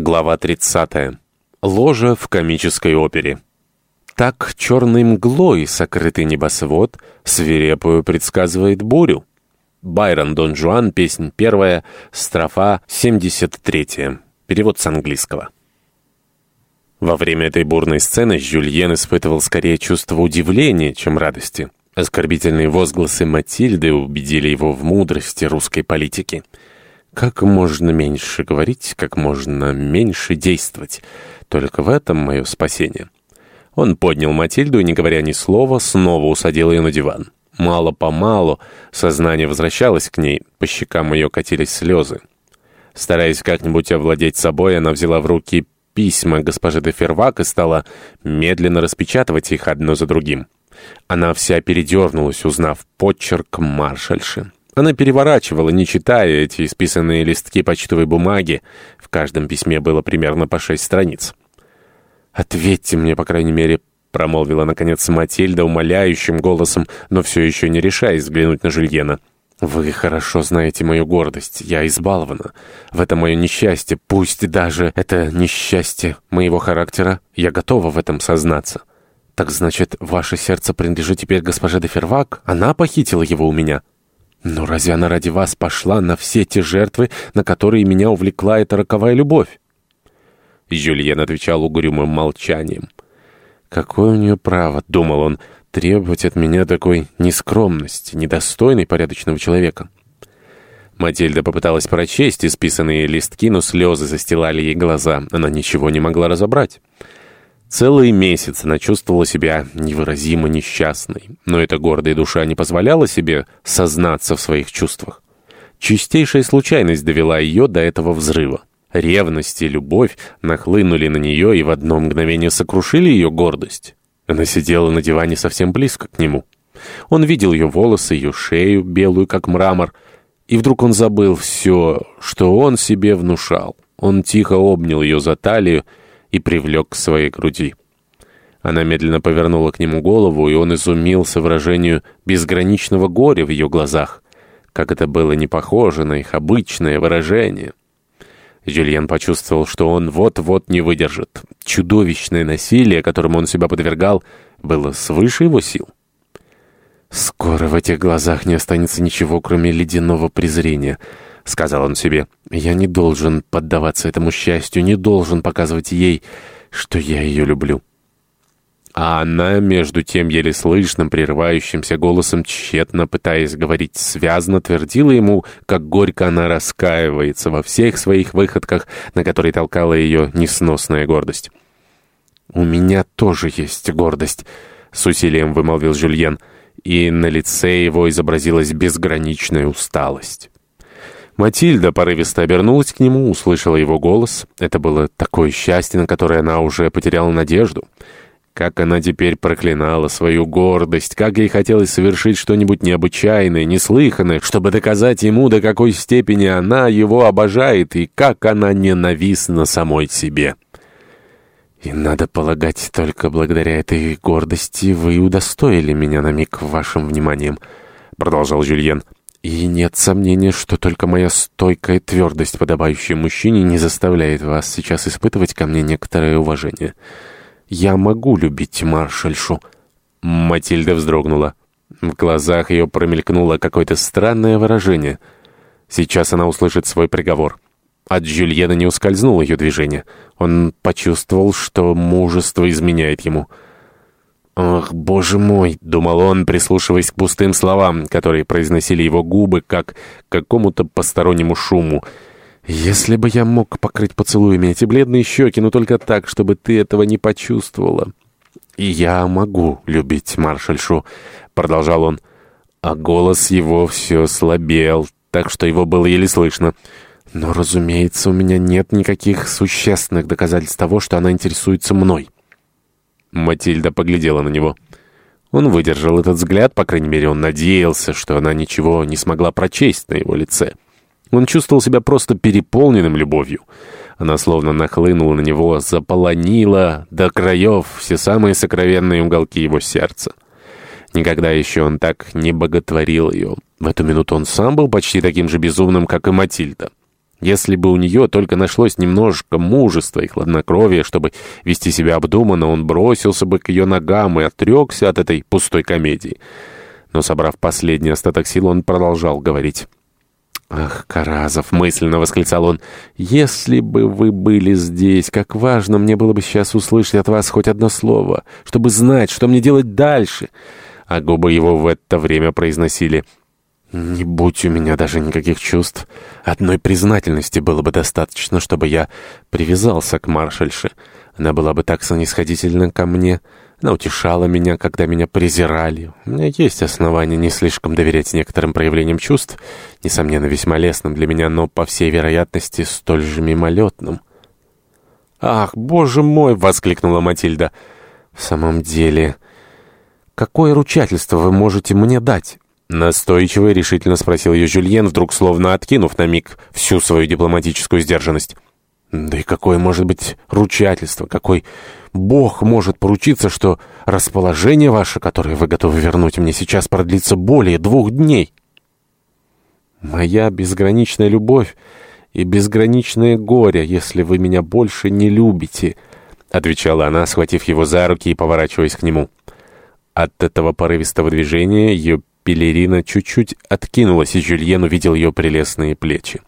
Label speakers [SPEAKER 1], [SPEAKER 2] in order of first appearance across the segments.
[SPEAKER 1] Глава 30. Ложа в комической опере. Так черной мглой сокрытый небосвод свирепую предсказывает бурю. Байрон Дон Жуан, песнь первая, строфа 73. Перевод с английского. Во время этой бурной сцены Жюльен испытывал скорее чувство удивления, чем радости. Оскорбительные возгласы Матильды убедили его в мудрости русской политики — как можно меньше говорить, как можно меньше действовать. Только в этом мое спасение. Он поднял Матильду и, не говоря ни слова, снова усадил ее на диван. Мало-помалу сознание возвращалось к ней, по щекам ее катились слезы. Стараясь как-нибудь овладеть собой, она взяла в руки письма госпожи де Фервак и стала медленно распечатывать их одно за другим. Она вся передернулась, узнав почерк маршальши. Она переворачивала, не читая эти исписанные листки почтовой бумаги. В каждом письме было примерно по шесть страниц. «Ответьте мне, по крайней мере», — промолвила, наконец, Матильда умоляющим голосом, но все еще не решаясь взглянуть на Жильена. «Вы хорошо знаете мою гордость. Я избалована. В это мое несчастье, пусть даже это несчастье моего характера, я готова в этом сознаться. Так значит, ваше сердце принадлежит теперь госпоже де Фервак? Она похитила его у меня?» Но разве она ради вас пошла на все те жертвы, на которые меня увлекла эта роковая любовь? Жюльен отвечал угрюмым молчанием. «Какое у нее право, — думал он, — требовать от меня такой нескромности, недостойной порядочного человека?» Матильда попыталась прочесть исписанные листки, но слезы застилали ей глаза. Она ничего не могла разобрать. Целый месяц она чувствовала себя невыразимо несчастной, но эта гордая душа не позволяла себе сознаться в своих чувствах. Чистейшая случайность довела ее до этого взрыва. Ревность и любовь нахлынули на нее и в одно мгновение сокрушили ее гордость. Она сидела на диване совсем близко к нему. Он видел ее волосы, ее шею, белую как мрамор, и вдруг он забыл все, что он себе внушал. Он тихо обнял ее за талию и привлек к своей груди. Она медленно повернула к нему голову, и он изумился выражению безграничного горя в ее глазах. Как это было не похоже на их обычное выражение. Жюльен почувствовал, что он вот-вот не выдержит. Чудовищное насилие, которому он себя подвергал, было свыше его сил. «Скоро в этих глазах не останется ничего, кроме ледяного презрения», — сказал он себе. «Я не должен поддаваться этому счастью, не должен показывать ей, что я ее люблю». А она, между тем, еле слышным, прерывающимся голосом, тщетно пытаясь говорить связно, твердила ему, как горько она раскаивается во всех своих выходках, на которые толкала ее несносная гордость. «У меня тоже есть гордость», — с усилием вымолвил Жюльен, и на лице его изобразилась безграничная усталость. Матильда порывисто обернулась к нему, услышала его голос. Это было такое счастье, на которое она уже потеряла надежду. Как она теперь проклинала свою гордость, как ей хотелось совершить что-нибудь необычайное, неслыханное, чтобы доказать ему, до какой степени она его обожает и как она ненавистна самой себе. «И надо полагать, только благодаря этой гордости вы удостоили меня на миг вашим вниманием», — продолжал Жюльен. И нет сомнения, что только моя стойкая твердость, подобающая мужчине, не заставляет вас сейчас испытывать ко мне некоторое уважение. Я могу любить маршальшу». Матильда вздрогнула. В глазах ее промелькнуло какое-то странное выражение. Сейчас она услышит свой приговор. От Жюльена не ускользнуло ее движение. Он почувствовал, что мужество изменяет ему. «Ах, боже мой!» — думал он, прислушиваясь к пустым словам, которые произносили его губы, как к какому-то постороннему шуму. «Если бы я мог покрыть поцелуями эти бледные щеки, но только так, чтобы ты этого не почувствовала». «И я могу любить маршальшу», — продолжал он. А голос его все слабел, так что его было еле слышно. «Но, разумеется, у меня нет никаких существенных доказательств того, что она интересуется мной». Матильда поглядела на него. Он выдержал этот взгляд, по крайней мере, он надеялся, что она ничего не смогла прочесть на его лице. Он чувствовал себя просто переполненным любовью. Она словно нахлынула на него, заполонила до краев все самые сокровенные уголки его сердца. Никогда еще он так не боготворил ее. В эту минуту он сам был почти таким же безумным, как и Матильда. Если бы у нее только нашлось немножко мужества и хладнокровия, чтобы вести себя обдуманно, он бросился бы к ее ногам и отрекся от этой пустой комедии. Но, собрав последний остаток сил, он продолжал говорить. «Ах, Каразов!» — мысленно восклицал он. «Если бы вы были здесь, как важно мне было бы сейчас услышать от вас хоть одно слово, чтобы знать, что мне делать дальше!» А губы его в это время произносили «Не будь у меня даже никаких чувств. Одной признательности было бы достаточно, чтобы я привязался к маршальше. Она была бы так снисходительна ко мне». Она утешала меня, когда меня презирали. У меня есть основания не слишком доверять некоторым проявлениям чувств, несомненно, весьма лестным для меня, но, по всей вероятности, столь же мимолетным. «Ах, боже мой!» — воскликнула Матильда. «В самом деле, какое ручательство вы можете мне дать?» Настойчиво и решительно спросил ее Жюльен, вдруг словно откинув на миг всю свою дипломатическую сдержанность. Да и какое может быть ручательство, какой Бог может поручиться, что расположение ваше, которое вы готовы вернуть мне сейчас, продлится более двух дней. Моя безграничная любовь и безграничное горе, если вы меня больше не любите, — отвечала она, схватив его за руки и поворачиваясь к нему. От этого порывистого движения ее пелерина чуть-чуть откинулась, и Жюльен увидел ее прелестные плечи.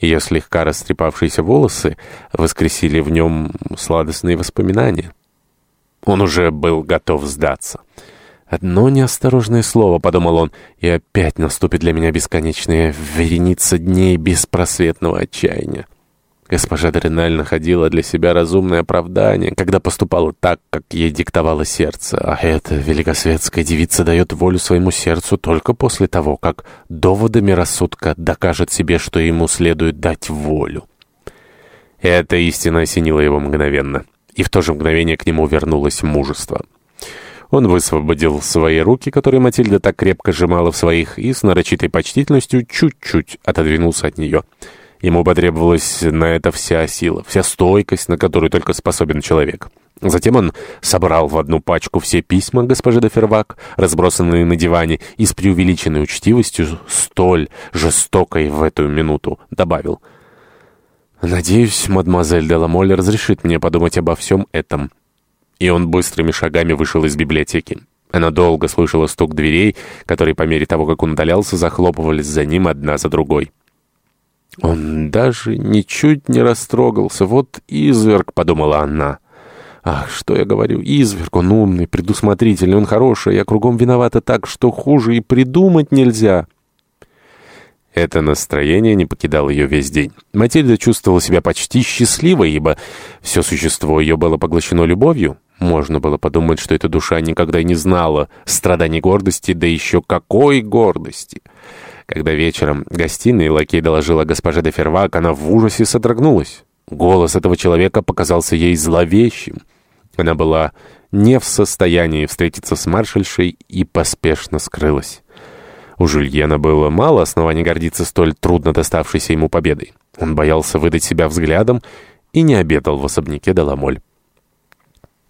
[SPEAKER 1] Ее слегка растрепавшиеся волосы воскресили в нем сладостные воспоминания. Он уже был готов сдаться. «Одно неосторожное слово», — подумал он, — «и опять наступит для меня бесконечная вереница дней беспросветного отчаяния». Госпожа Дреналь находила для себя разумное оправдание, когда поступала так, как ей диктовало сердце, а эта великосветская девица дает волю своему сердцу только после того, как доводами рассудка докажет себе, что ему следует дать волю. Эта истина осенила его мгновенно, и в то же мгновение к нему вернулось мужество. Он высвободил свои руки, которые Матильда так крепко сжимала в своих, и с нарочитой почтительностью чуть-чуть отодвинулся от нее — Ему потребовалась на это вся сила, вся стойкость, на которую только способен человек. Затем он собрал в одну пачку все письма госпожи де Фервак, разбросанные на диване, и с преувеличенной учтивостью, столь жестокой в эту минуту, добавил. «Надеюсь, мадемуазель де Ламоль разрешит мне подумать обо всем этом». И он быстрыми шагами вышел из библиотеки. Она долго слышала стук дверей, которые по мере того, как он удалялся, захлопывались за ним одна за другой. Он даже ничуть не растрогался. Вот изверг, подумала она. Ах, что я говорю, изверг, он умный, предусмотрительный, он хороший, я кругом виновата так, что хуже и придумать нельзя. Это настроение не покидало ее весь день. Матильда чувствовала себя почти счастливой, ибо все существо ее было поглощено любовью. Можно было подумать, что эта душа никогда не знала страданий гордости, да еще какой гордости. Когда вечером гостиной лакей доложила госпоже де Фервак, она в ужасе содрогнулась. Голос этого человека показался ей зловещим. Она была не в состоянии встретиться с маршальшей и поспешно скрылась. У Жульена было мало оснований гордиться столь трудно доставшейся ему победой. Он боялся выдать себя взглядом и не обедал в особняке Деламоль.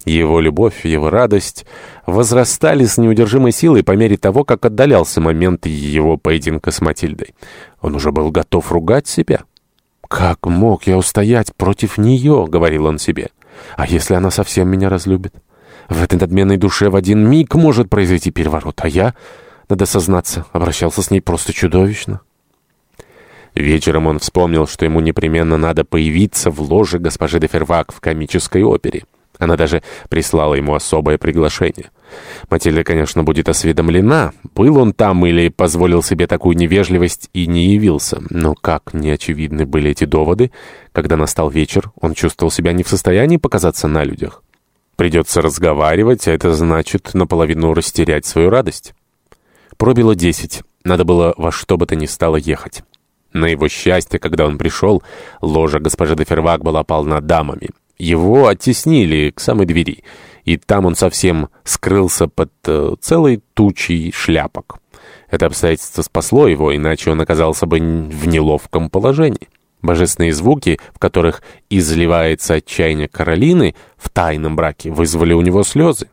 [SPEAKER 1] Его любовь, его радость возрастали с неудержимой силой по мере того, как отдалялся момент его поединка с Матильдой. Он уже был готов ругать себя. «Как мог я устоять против нее?» — говорил он себе. «А если она совсем меня разлюбит? В этой надменной душе в один миг может произойти переворот, а я, надо сознаться, обращался с ней просто чудовищно». Вечером он вспомнил, что ему непременно надо появиться в ложе госпожи де Фервак в комической опере. Она даже прислала ему особое приглашение. Матильда, конечно, будет осведомлена, был он там или позволил себе такую невежливость и не явился. Но как неочевидны были эти доводы, когда настал вечер, он чувствовал себя не в состоянии показаться на людях. Придется разговаривать, а это значит наполовину растерять свою радость. Пробило десять, надо было во что бы то ни стало ехать. На его счастье, когда он пришел, ложа госпожи де Фервак была полна дамами. Его оттеснили к самой двери, и там он совсем скрылся под э, целой тучей шляпок. Это обстоятельство спасло его, иначе он оказался бы в неловком положении. Божественные звуки, в которых изливается отчаяние Каролины в тайном браке, вызвали у него слезы.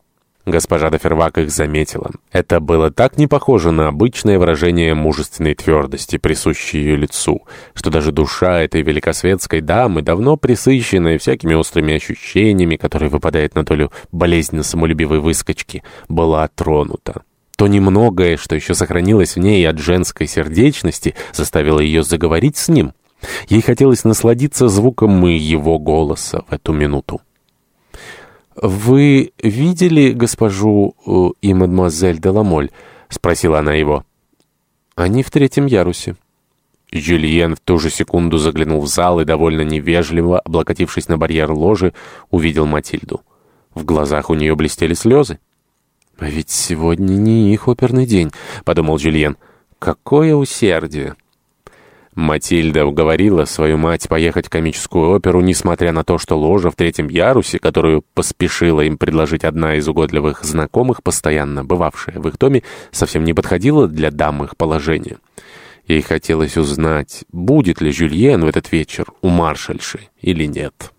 [SPEAKER 1] Госпожа де их заметила. Это было так не похоже на обычное выражение мужественной твердости, присущей ее лицу, что даже душа этой великосветской дамы, давно присыщенная всякими острыми ощущениями, которые выпадают на долю болезненно самолюбивой выскочки, была тронута. То немногое, что еще сохранилось в ней от женской сердечности, заставило ее заговорить с ним. Ей хотелось насладиться звуком его голоса в эту минуту. «Вы видели госпожу э, и мадемуазель де Ламоль?» — спросила она его. «Они в третьем ярусе». Жюльен в ту же секунду заглянул в зал и, довольно невежливо, облокотившись на барьер ложи, увидел Матильду. В глазах у нее блестели слезы. «А ведь сегодня не их оперный день», — подумал Жюльен. «Какое усердие!» Матильда уговорила свою мать поехать в комическую оперу, несмотря на то, что ложа в третьем ярусе, которую поспешила им предложить одна из угодливых знакомых, постоянно бывавшая в их доме, совсем не подходила для дам их положения. Ей хотелось узнать, будет ли Жюльен в этот вечер у маршальши или нет.